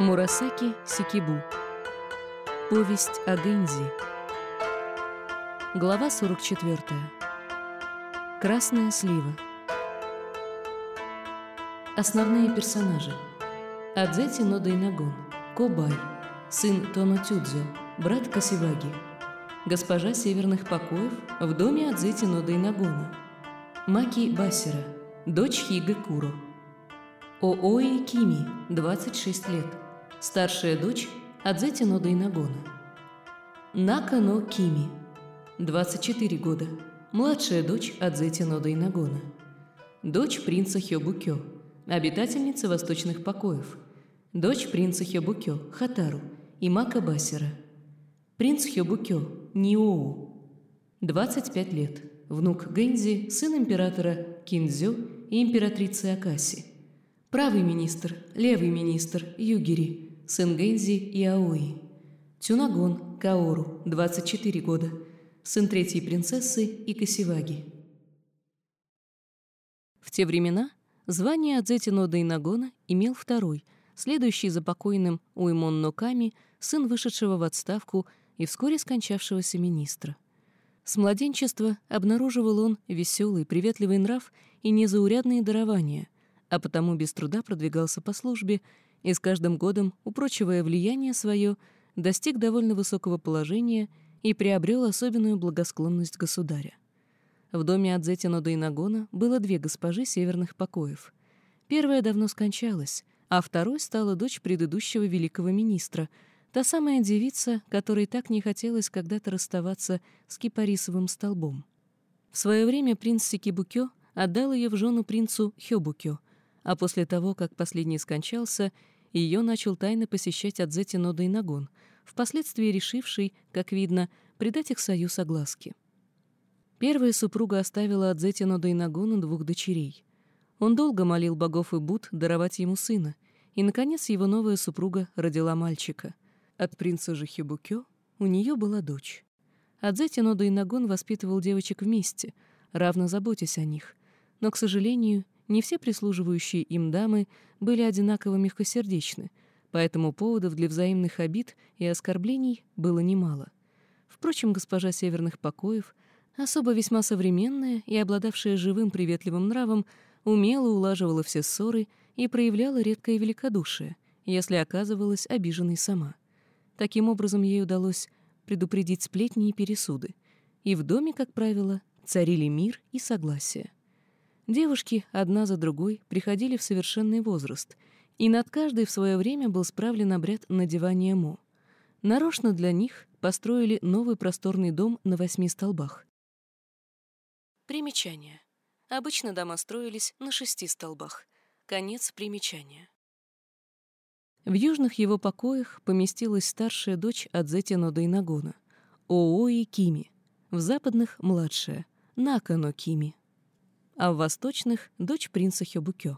Мурасаки Сикибу. Повесть о Гэнзи. Глава 44. Красная слива. Основные персонажи. Адзети Нода. Кобай. Сын Тоно Тюдзё. Брат Касиваги. Госпожа северных покоев в доме Адзети Нода. Маки Басера. Дочь Хига Куро. Оои Кими, 26 лет. Старшая дочь Адзети Нода Инагона. Накано Кими, 24 года. Младшая дочь Адзети Нода Инагона. Дочь принца Хёбукё, обитательница восточных покоев. Дочь принца Хёбукё, Хатару, и Мака Басера. Принц Хёбукё, Ниоу. 25 лет. Внук Гэнзи, сын императора Кинзё и императрицы Акаси. Правый министр, левый министр Югири, сын Гэнзи и Аои. Тюнагон Каору, 24 года, сын третьей принцессы и Касиваги. В те времена звание Адзети Нода Инагона имел второй, следующий за покойным Уймон Ноками, сын вышедшего в отставку и вскоре скончавшегося министра. С младенчества обнаруживал он веселый, приветливый нрав и незаурядные дарования — а потому без труда продвигался по службе и с каждым годом, упрочивая влияние свое, достиг довольно высокого положения и приобрел особенную благосклонность государя. В доме Адзетино до Инагона было две госпожи северных покоев. Первая давно скончалась, а второй стала дочь предыдущего великого министра, та самая девица, которой так не хотелось когда-то расставаться с кипарисовым столбом. В свое время принц Сикибукё отдал ее в жену принцу Хёбукё — а после того, как последний скончался, ее начал тайно посещать Адзети Нода Инагон, впоследствии решивший, как видно, придать их союз огласке. Первая супруга оставила Адзети Нода Инагону двух дочерей. Он долго молил богов и Буд даровать ему сына, и, наконец, его новая супруга родила мальчика. От принца же Хибукё у нее была дочь. Адзети Нода Инагон воспитывал девочек вместе, равно заботясь о них, но, к сожалению, не все прислуживающие им дамы были одинаково мягкосердечны, поэтому поводов для взаимных обид и оскорблений было немало. Впрочем, госпожа северных покоев, особо весьма современная и обладавшая живым приветливым нравом, умело улаживала все ссоры и проявляла редкое великодушие, если оказывалась обиженной сама. Таким образом, ей удалось предупредить сплетни и пересуды, и в доме, как правило, царили мир и согласие. Девушки одна за другой приходили в совершенный возраст, и над каждой в свое время был справлен обряд надевания мо. Нарочно для них построили новый просторный дом на восьми столбах. Примечание. Обычно дома строились на шести столбах. Конец примечания. В южных его покоях поместилась старшая дочь Адзети Нодайнагона, Оои Кими, в западных — младшая, Накано Кими а в восточных — дочь принца Хёбукё.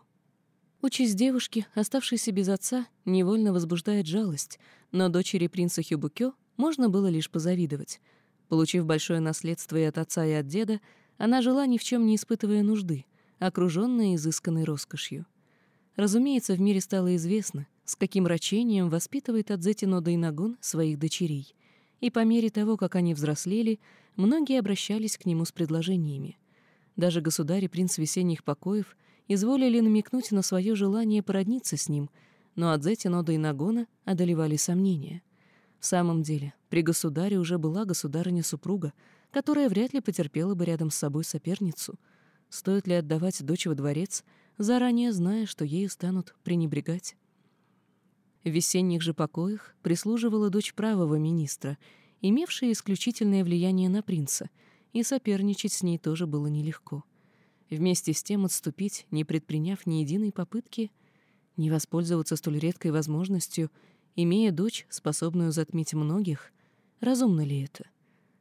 Участь девушки, оставшейся без отца, невольно возбуждает жалость, но дочери принца Хёбукё можно было лишь позавидовать. Получив большое наследство и от отца, и от деда, она жила ни в чем не испытывая нужды, окруженная изысканной роскошью. Разумеется, в мире стало известно, с каким рачением воспитывает Адзети Нода Инагон своих дочерей. И по мере того, как они взрослели, многие обращались к нему с предложениями. Даже государь и принц весенних покоев изволили намекнуть на свое желание породниться с ним, но от Нода и Нагона одолевали сомнения. В самом деле, при государе уже была государыня-супруга, которая вряд ли потерпела бы рядом с собой соперницу. Стоит ли отдавать дочь во дворец, заранее зная, что ею станут пренебрегать? В весенних же покоях прислуживала дочь правого министра, имевшая исключительное влияние на принца — и соперничать с ней тоже было нелегко. Вместе с тем отступить, не предприняв ни единой попытки, не воспользоваться столь редкой возможностью, имея дочь, способную затмить многих, разумно ли это?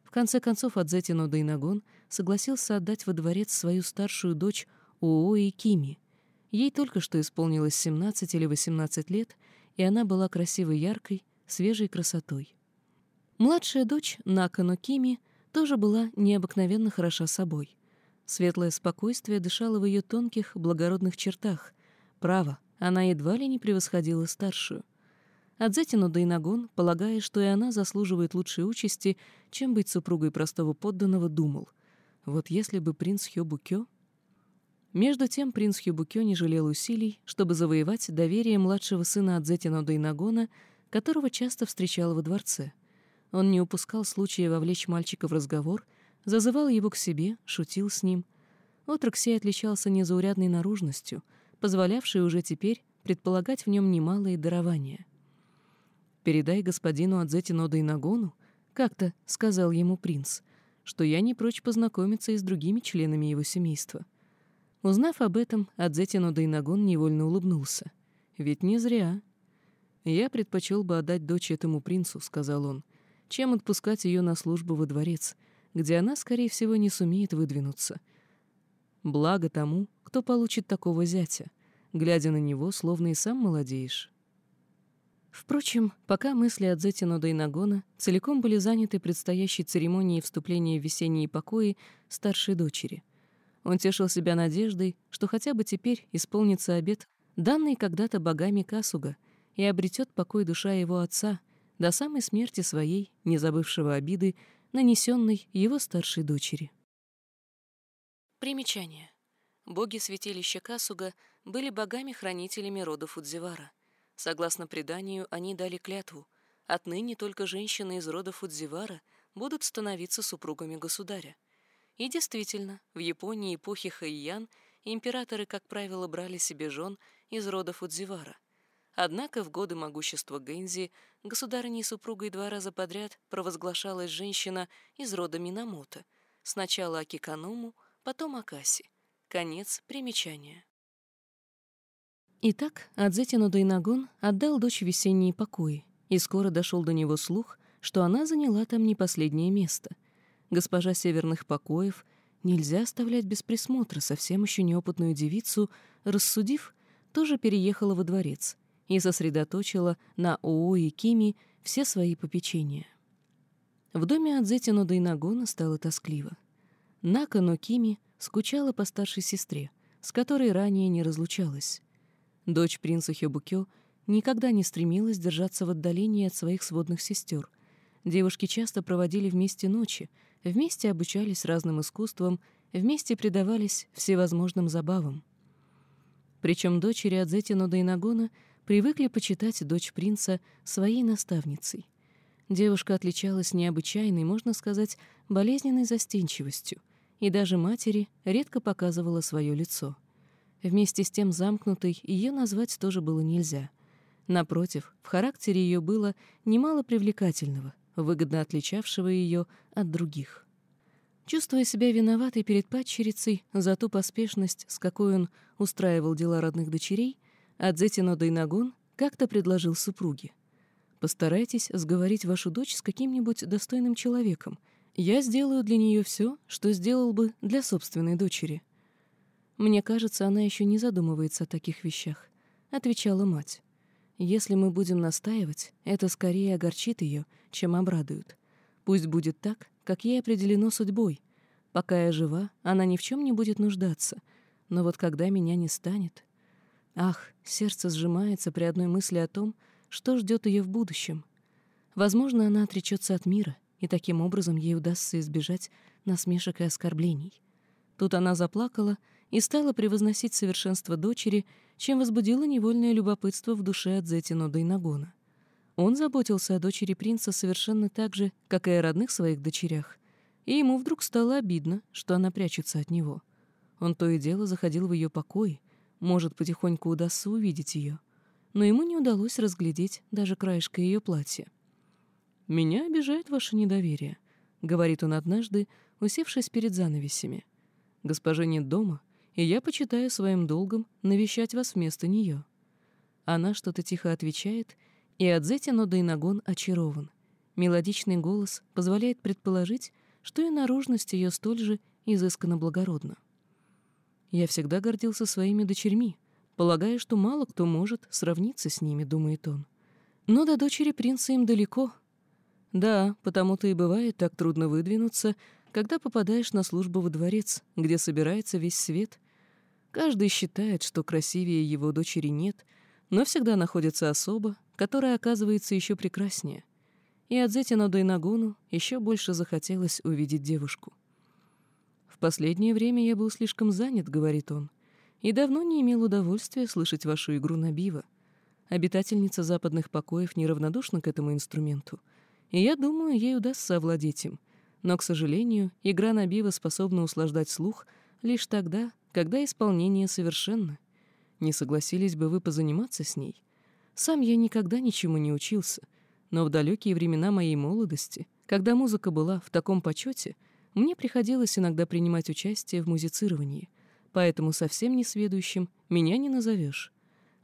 В конце концов, Адзетино Дайнагон согласился отдать во дворец свою старшую дочь Оои Кими. Ей только что исполнилось 17 или 18 лет, и она была красивой яркой, свежей красотой. Младшая дочь Накано Кими — тоже была необыкновенно хороша собой. Светлое спокойствие дышало в ее тонких, благородных чертах. Право, она едва ли не превосходила старшую. Адзетину Дайнагон, полагая, что и она заслуживает лучшей участи, чем быть супругой простого подданного, думал. Вот если бы принц Хёбукё... Между тем принц Хёбукё не жалел усилий, чтобы завоевать доверие младшего сына Адзетина Дайнагона, которого часто встречал во дворце. Он не упускал случая вовлечь мальчика в разговор, зазывал его к себе, шутил с ним. Отрок сей отличался незаурядной наружностью, позволявшей уже теперь предполагать в нем немалые дарования. «Передай господину Адзетино Дайнагону, — как-то сказал ему принц, — что я не прочь познакомиться и с другими членами его семейства». Узнав об этом, Адзетино Дайнагон невольно улыбнулся. «Ведь не зря». «Я предпочел бы отдать дочь этому принцу», — сказал он, — «чем отпускать ее на службу во дворец, где она, скорее всего, не сумеет выдвинуться. Благо тому, кто получит такого зятя. Глядя на него, словно и сам молодеешь». Впрочем, пока мысли от Зетинода и Нагона целиком были заняты предстоящей церемонией вступления в весенние покои старшей дочери. Он тешил себя надеждой, что хотя бы теперь исполнится обет, данный когда-то богами Касуга, и обретет покой душа его отца до самой смерти своей, не забывшего обиды, нанесенной его старшей дочери. Примечание. Боги святилища Касуга были богами-хранителями рода Фудзивара — Согласно преданию, они дали клятву. Отныне только женщины из рода Фудзивара будут становиться супругами государя. И действительно, в Японии эпохи Хайян императоры, как правило, брали себе жен из рода Фудзивара. Однако в годы могущества Гэнзи государыней супругой два раза подряд провозглашалась женщина из рода Минамото. Сначала Акиканому, потом Акаси. Конец примечания. Итак, Адзетину Дайнагон отдал дочь весенние покои, и скоро дошел до него слух, что она заняла там не последнее место. Госпожа северных покоев нельзя оставлять без присмотра совсем еще неопытную девицу, рассудив, тоже переехала во дворец и сосредоточила на Оо и Кими все свои попечения. В доме Адзетину Дайнагона стало тоскливо. Нака но Кими скучала по старшей сестре, с которой ранее не разлучалась. Дочь принца Хёбукё никогда не стремилась держаться в отдалении от своих сводных сестер. Девушки часто проводили вместе ночи, вместе обучались разным искусствам, вместе предавались всевозможным забавам. Причем дочери Адзетино Дайнагона привыкли почитать дочь принца своей наставницей. Девушка отличалась необычайной, можно сказать, болезненной застенчивостью, и даже матери редко показывала свое лицо — Вместе с тем замкнутой ее назвать тоже было нельзя. Напротив, в характере ее было немало привлекательного, выгодно отличавшего ее от других. Чувствуя себя виноватой перед падчерицей за ту поспешность, с какой он устраивал дела родных дочерей, Адзетино Дайнагон как-то предложил супруге. «Постарайтесь сговорить вашу дочь с каким-нибудь достойным человеком. Я сделаю для нее все, что сделал бы для собственной дочери». «Мне кажется, она еще не задумывается о таких вещах», — отвечала мать. «Если мы будем настаивать, это скорее огорчит ее, чем обрадует. Пусть будет так, как ей определено судьбой. Пока я жива, она ни в чем не будет нуждаться. Но вот когда меня не станет... Ах, сердце сжимается при одной мысли о том, что ждет ее в будущем. Возможно, она отречется от мира, и таким образом ей удастся избежать насмешек и оскорблений. Тут она заплакала и стала превозносить совершенство дочери, чем возбудило невольное любопытство в душе Адзетино Дайнагона. Он заботился о дочери принца совершенно так же, как и о родных своих дочерях, и ему вдруг стало обидно, что она прячется от него. Он то и дело заходил в ее покой, может, потихоньку удастся увидеть ее, но ему не удалось разглядеть даже краешка ее платья. «Меня обижает ваше недоверие», — говорит он однажды, усевшись перед занавесями. «Госпожа нет дома, и я почитаю своим долгом навещать вас вместо нее». Она что-то тихо отвечает, и Адзетино Дайнагон очарован. Мелодичный голос позволяет предположить, что и наружность ее столь же изысканно благородна. «Я всегда гордился своими дочерьми, полагая, что мало кто может сравниться с ними», — думает он. «Но до дочери принца им далеко». Да, потому-то и бывает так трудно выдвинуться, когда попадаешь на службу во дворец, где собирается весь свет, каждый считает, что красивее его дочери нет, но всегда находится особа, которая оказывается еще прекраснее. И Адзетину Дайнагону еще больше захотелось увидеть девушку. «В последнее время я был слишком занят», — говорит он, «и давно не имел удовольствия слышать вашу игру на биво. Обитательница западных покоев неравнодушна к этому инструменту, и я думаю, ей удастся овладеть им. Но, к сожалению, игра на биво способна услаждать слух лишь тогда, когда исполнение совершенно. Не согласились бы вы позаниматься с ней? Сам я никогда ничему не учился, но в далекие времена моей молодости, когда музыка была в таком почете, мне приходилось иногда принимать участие в музицировании, поэтому совсем несведущим меня не назовешь.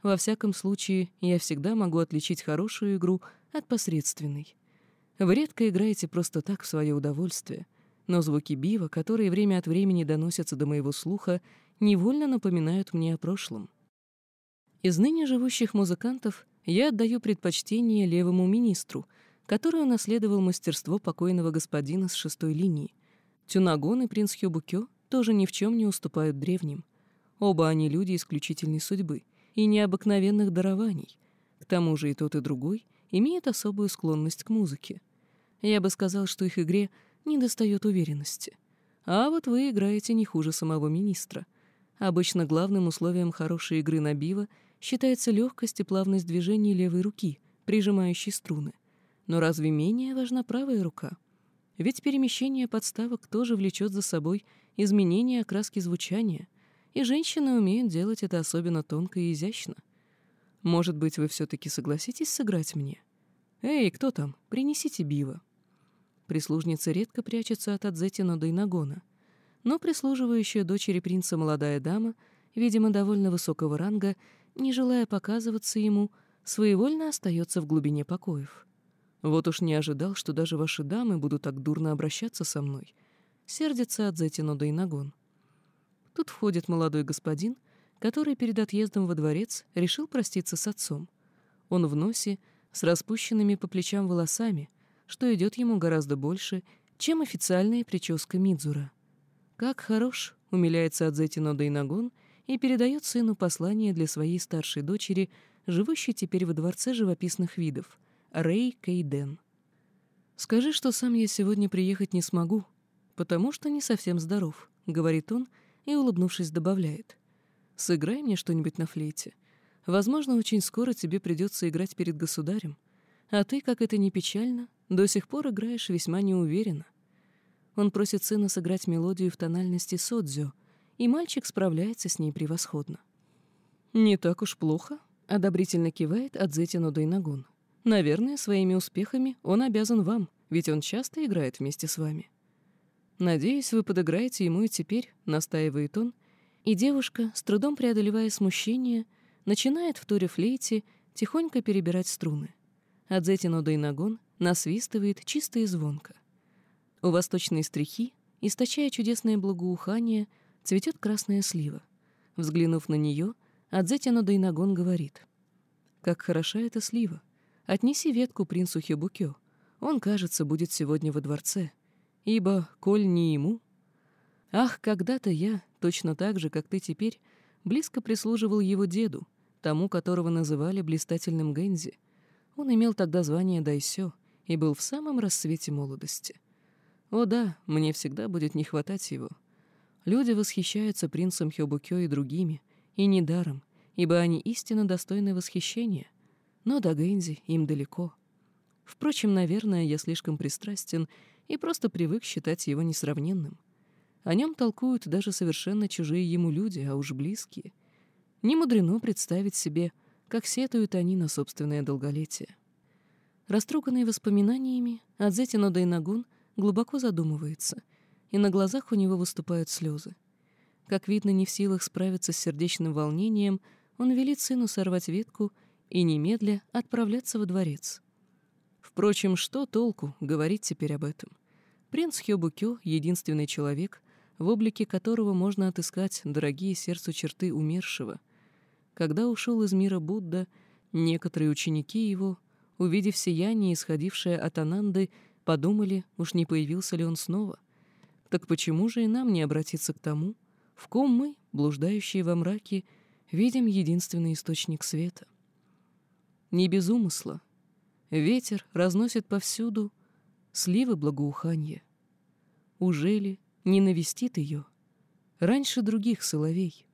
Во всяком случае, я всегда могу отличить хорошую игру от посредственной. Вы редко играете просто так в свое удовольствие, но звуки бива, которые время от времени доносятся до моего слуха, невольно напоминают мне о прошлом. Из ныне живущих музыкантов я отдаю предпочтение левому министру, который унаследовал мастерство покойного господина с шестой линии. Тюнагон и принц Хёбукё тоже ни в чем не уступают древним. Оба они люди исключительной судьбы — и необыкновенных дарований. К тому же и тот, и другой имеют особую склонность к музыке. Я бы сказал, что их игре недостает уверенности. А вот вы играете не хуже самого министра. Обычно главным условием хорошей игры на биво считается легкость и плавность движений левой руки, прижимающей струны. Но разве менее важна правая рука? Ведь перемещение подставок тоже влечет за собой изменение окраски звучания — и женщины умеют делать это особенно тонко и изящно. Может быть, вы все-таки согласитесь сыграть мне? Эй, кто там? Принесите биво. Прислужница редко прячется от Адзетина Дайнагона, но прислуживающая дочери принца молодая дама, видимо, довольно высокого ранга, не желая показываться ему, своевольно остается в глубине покоев. Вот уж не ожидал, что даже ваши дамы будут так дурно обращаться со мной. Сердится Адзетино Дайнагон. Тут входит молодой господин, который перед отъездом во дворец решил проститься с отцом. Он в носе, с распущенными по плечам волосами, что идет ему гораздо больше, чем официальная прическа Мидзура. Как хорош, умиляется Адзетино Дайнагон и передает сыну послание для своей старшей дочери, живущей теперь во дворце живописных видов, Рэй Кейден. «Скажи, что сам я сегодня приехать не смогу, потому что не совсем здоров», — говорит он, — и, улыбнувшись, добавляет. «Сыграй мне что-нибудь на флейте. Возможно, очень скоро тебе придется играть перед государем, а ты, как это ни печально, до сих пор играешь весьма неуверенно». Он просит сына сыграть мелодию в тональности содзё, и мальчик справляется с ней превосходно. «Не так уж плохо», — одобрительно кивает Адзетино Дайнагун. «Наверное, своими успехами он обязан вам, ведь он часто играет вместе с вами». «Надеюсь, вы подыграете ему и теперь», — настаивает он, и девушка, с трудом преодолевая смущение, начинает в туре флейте тихонько перебирать струны. Адзетино Дайнагон насвистывает чисто и звонко. У восточной стрихи, источая чудесное благоухание, цветет красная слива. Взглянув на нее, Адзетино Дайнагон говорит. «Как хороша эта слива! Отнеси ветку принцу Хибукё. Он, кажется, будет сегодня во дворце ибо, коль не ему... Ах, когда-то я, точно так же, как ты теперь, близко прислуживал его деду, тому, которого называли блистательным Гэнзи. Он имел тогда звание Дайсё и был в самом расцвете молодости. О да, мне всегда будет не хватать его. Люди восхищаются принцем Хёбукё и другими, и недаром, ибо они истинно достойны восхищения. Но до Гэнзи им далеко. Впрочем, наверное, я слишком пристрастен и просто привык считать его несравненным. О нем толкуют даже совершенно чужие ему люди, а уж близкие. Не мудрено представить себе, как сетуют они на собственное долголетие. Растроганный воспоминаниями, Адзетино Дайнагун глубоко задумывается, и на глазах у него выступают слезы. Как видно, не в силах справиться с сердечным волнением, он велит сыну сорвать ветку и немедля отправляться во дворец. Впрочем, что толку говорить теперь об этом? Принц Хёбукё — единственный человек, в облике которого можно отыскать дорогие сердцу черты умершего. Когда ушел из мира Будда, некоторые ученики его, увидев сияние, исходившее от Ананды, подумали, уж не появился ли он снова. Так почему же и нам не обратиться к тому, в ком мы, блуждающие во мраке, видим единственный источник света? Не без умысла. Ветер разносит повсюду сливы благоуханье. Ужели не навестит ее раньше других соловей?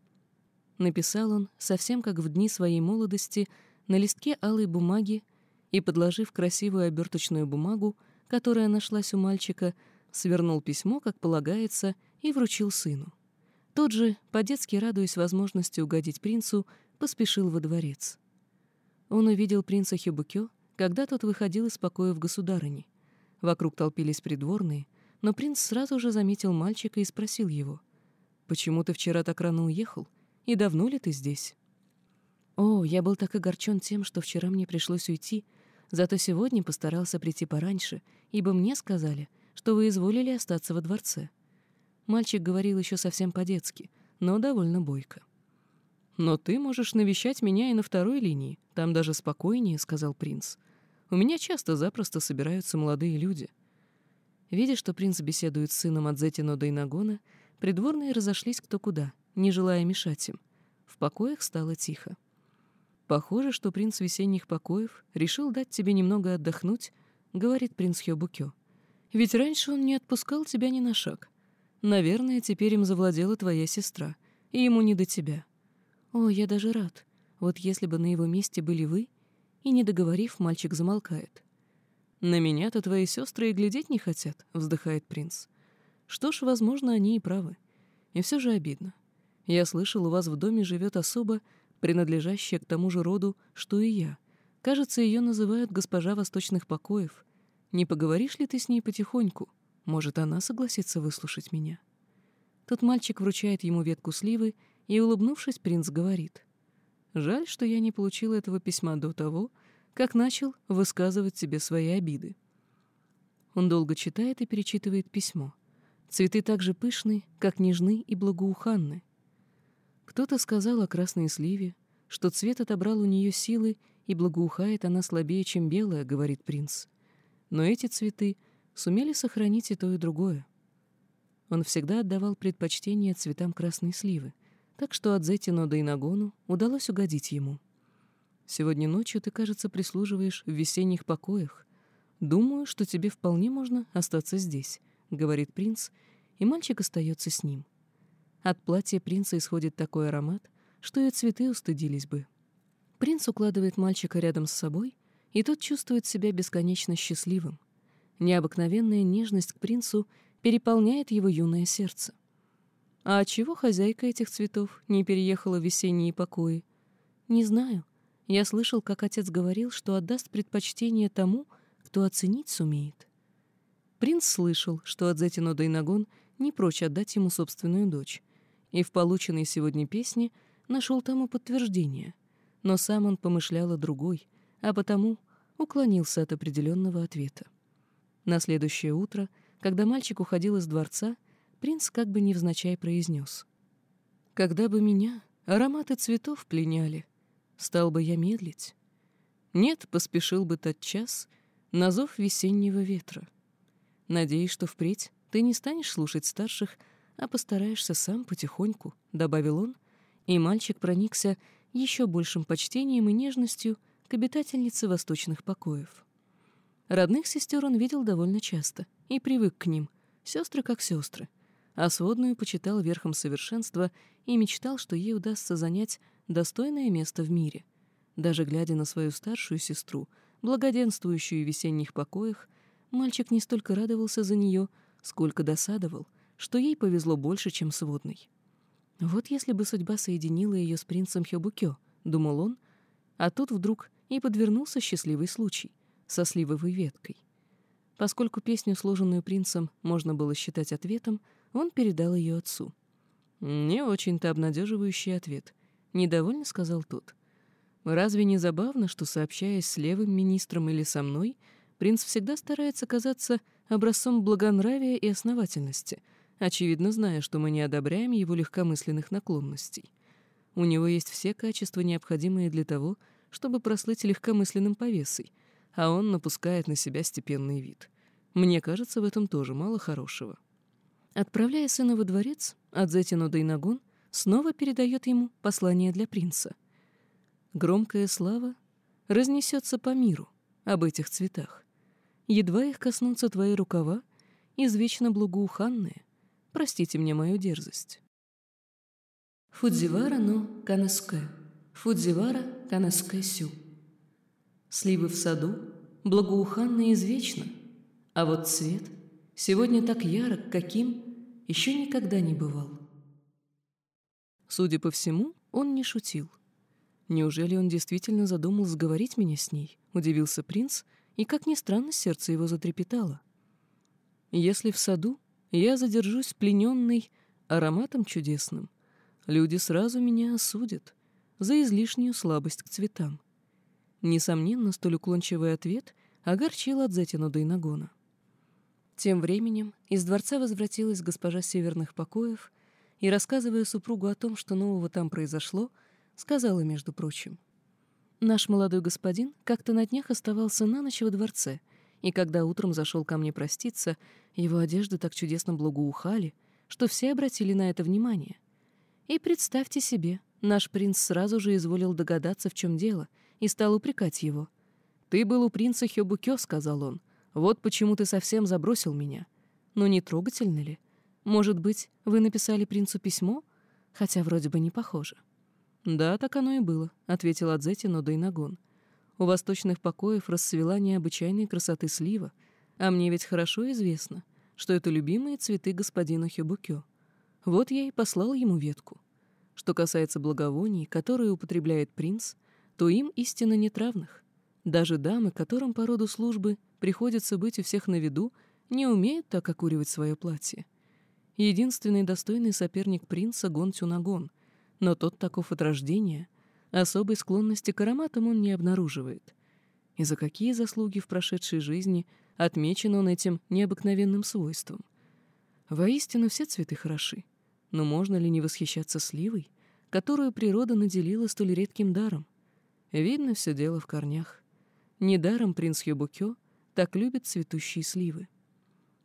Написал он, совсем как в дни своей молодости, на листке алой бумаги и, подложив красивую оберточную бумагу, которая нашлась у мальчика, свернул письмо, как полагается, и вручил сыну. Тот же, по-детски радуясь возможности угодить принцу, поспешил во дворец. Он увидел принца Хибукё, когда тот выходил из покоя в государыни. Вокруг толпились придворные, но принц сразу же заметил мальчика и спросил его, «Почему ты вчера так рано уехал? И давно ли ты здесь?» «О, я был так огорчен тем, что вчера мне пришлось уйти, зато сегодня постарался прийти пораньше, ибо мне сказали, что вы изволили остаться во дворце». Мальчик говорил еще совсем по-детски, но довольно бойко. «Но ты можешь навещать меня и на второй линии, там даже спокойнее», — сказал принц. «У меня часто запросто собираются молодые люди». Видя, что принц беседует с сыном Адзетино Дайнагона, придворные разошлись кто куда, не желая мешать им. В покоях стало тихо. «Похоже, что принц весенних покоев решил дать тебе немного отдохнуть», — говорит принц Хёбукё. «Ведь раньше он не отпускал тебя ни на шаг. Наверное, теперь им завладела твоя сестра, и ему не до тебя». «О, я даже рад. Вот если бы на его месте были вы...» И, не договорив, мальчик замолкает. «На меня-то твои сестры и глядеть не хотят», — вздыхает принц. «Что ж, возможно, они и правы. И все же обидно. Я слышал, у вас в доме живет особа, принадлежащая к тому же роду, что и я. Кажется, ее называют госпожа восточных покоев. Не поговоришь ли ты с ней потихоньку? Может, она согласится выслушать меня?» Тот мальчик вручает ему ветку сливы, и, улыбнувшись, принц говорит. «Жаль, что я не получил этого письма до того, как начал высказывать себе свои обиды». Он долго читает и перечитывает письмо. Цветы так же пышны, как нежны и благоуханны. Кто-то сказал о красной сливе, что цвет отобрал у нее силы, и благоухает она слабее, чем белая, говорит принц. Но эти цветы сумели сохранить и то, и другое. Он всегда отдавал предпочтение цветам красной сливы, так что от Зетино до Инагону удалось угодить ему. Сегодня ночью ты, кажется, прислуживаешь в весенних покоях. Думаю, что тебе вполне можно остаться здесь, говорит принц, и мальчик остается с ним. От платья принца исходит такой аромат, что и цветы устыдились бы. Принц укладывает мальчика рядом с собой, и тот чувствует себя бесконечно счастливым. Необыкновенная нежность к принцу переполняет его юное сердце. А чего хозяйка этих цветов не переехала в весенние покои? Не знаю. Я слышал, как отец говорил, что отдаст предпочтение тому, кто оценить сумеет. Принц слышал, что Адзетино Дайнагон не прочь отдать ему собственную дочь, и в полученной сегодня песне нашел тому подтверждение. Но сам он помышлял о другой, а потому уклонился от определенного ответа. На следующее утро, когда мальчик уходил из дворца, принц как бы невзначай произнес. «Когда бы меня ароматы цветов пленяли, стал бы я медлить. Нет, поспешил бы тот час на зов весеннего ветра. Надеюсь, что впредь ты не станешь слушать старших, а постараешься сам потихоньку», — добавил он, и мальчик проникся еще большим почтением и нежностью к обитательнице восточных покоев. Родных сестер он видел довольно часто и привык к ним, сестры как сестры — а сводную почитал верхом совершенства и мечтал, что ей удастся занять достойное место в мире. Даже глядя на свою старшую сестру, благоденствующую в весенних покоях, мальчик не столько радовался за нее, сколько досадовал, что ей повезло больше, чем сводной. Вот если бы судьба соединила ее с принцем Хёбукё, думал он, а тут вдруг и подвернулся счастливый случай со сливовой веткой. Поскольку песню, сложенную принцем, можно было считать ответом, он передал ее отцу. «Не очень-то обнадеживающий ответ», — недовольно сказал тот. «Разве не забавно, что, сообщаясь с левым министром или со мной, принц всегда старается казаться образцом благонравия и основательности, очевидно зная, что мы не одобряем его легкомысленных наклонностей. У него есть все качества, необходимые для того, чтобы прослыть легкомысленным повесой, а он напускает на себя степенный вид. Мне кажется, в этом тоже мало хорошего». Отправляя сына во дворец, Адзетино Дайнагон снова передает ему послание для принца. Громкая слава разнесется по миру об этих цветах. Едва их коснутся твои рукава, извечно благоуханные. Простите мне мою дерзость. Фудзивара но канаске, Фудзивара канаске сю. Сливы в саду, благоуханные извечно, а вот цвет сегодня так ярок, каким еще никогда не бывал. Судя по всему, он не шутил. Неужели он действительно задумал сговорить меня с ней? Удивился принц, и, как ни странно, сердце его затрепетало. Если в саду я задержусь плененный ароматом чудесным, люди сразу меня осудят за излишнюю слабость к цветам. Несомненно, столь уклончивый ответ огорчил от Зетину Дайнагона. Тем временем из дворца возвратилась госпожа северных покоев и, рассказывая супругу о том, что нового там произошло, сказала, между прочим, «Наш молодой господин как-то на днях оставался на ночь во дворце, и когда утром зашел ко мне проститься, его одежды так чудесно благоухали, что все обратили на это внимание. И представьте себе, наш принц сразу же изволил догадаться, в чем дело, и стал упрекать его. «Ты был у принца Хёбукё», — сказал он, — вот почему ты совсем забросил меня. Но не трогательно ли? Может быть, вы написали принцу письмо? Хотя вроде бы не похоже. Да, так оно и было, ответил Адзети Нодайнагон. У восточных покоев расцвела необычайной красоты слива, а мне ведь хорошо известно, что это любимые цветы господина Хюбукё. Вот я и послал ему ветку. Что касается благовоний, которые употребляет принц, то им истинно нет равных. Даже дамы, которым по роду службы приходится быть у всех на виду, не умеют так окуривать свое платье. Единственный достойный соперник принца — Гон Тюнагон, но тот таков от рождения, особой склонности к ароматам он не обнаруживает. И за какие заслуги в прошедшей жизни отмечен он этим необыкновенным свойством? Воистину все цветы хороши, но можно ли не восхищаться сливой, которую природа наделила столь редким даром? Видно все дело в корнях. Недаром принц Юбукё так любит цветущие сливы.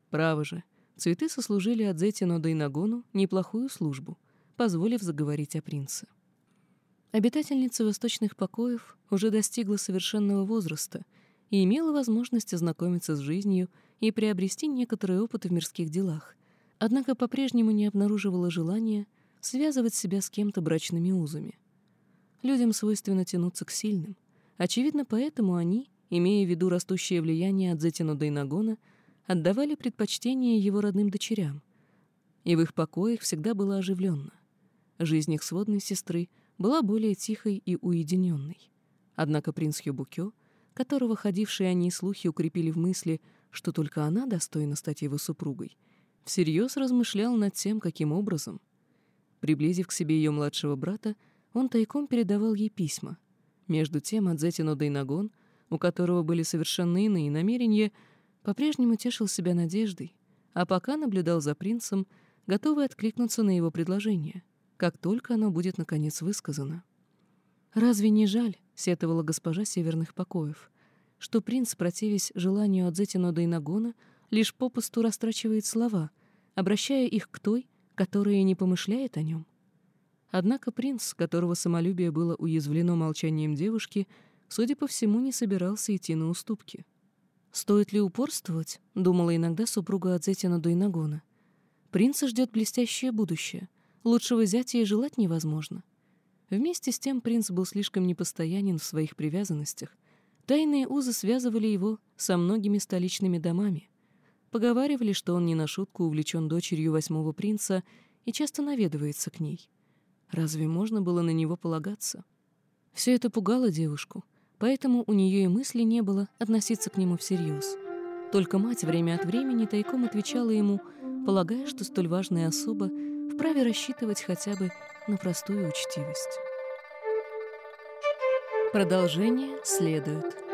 Право же, цветы сослужили Адзетину Дайнагону неплохую службу, позволив заговорить о принце. Обитательница восточных покоев уже достигла совершенного возраста и имела возможность ознакомиться с жизнью и приобрести некоторый опыт в мирских делах, однако по-прежнему не обнаруживала желания связывать себя с кем-то брачными узами. Людям свойственно тянуться к сильным — Очевидно, поэтому они, имея в виду растущее влияние от Зетину Дайнагона, отдавали предпочтение его родным дочерям. И в их покоях всегда было оживленно. Жизнь их сводной сестры была более тихой и уединенной. Однако принц Хюбукё, которого ходившие они слухи укрепили в мысли, что только она достойна стать его супругой, всерьез размышлял над тем, каким образом. Приблизив к себе ее младшего брата, он тайком передавал ей письма — между тем Адзетино Дайнагон, у которого были совершенно иные намерения, по-прежнему тешил себя надеждой, а пока наблюдал за принцем, готовый откликнуться на его предложение, как только оно будет наконец высказано. «Разве не жаль?» — сетовала госпожа северных покоев, что принц, противясь желанию Адзетино Дайнагона, лишь попусту растрачивает слова, обращая их к той, которая не помышляет о нем. Однако принц, которого самолюбие было уязвлено молчанием девушки, судя по всему, не собирался идти на уступки. «Стоит ли упорствовать?» — думала иногда супруга Адзетина Дуйнагона. «Принца ждет блестящее будущее. Лучшего зятя и желать невозможно». Вместе с тем принц был слишком непостоянен в своих привязанностях. Тайные узы связывали его со многими столичными домами. Поговаривали, что он не на шутку увлечен дочерью восьмого принца и часто наведывается к ней. Разве можно было на него полагаться? Все это пугало девушку, поэтому у нее и мысли не было относиться к нему всерьез. Только мать время от времени тайком отвечала ему, полагая, что столь важная особа вправе рассчитывать хотя бы на простую учтивость. Продолжение следует.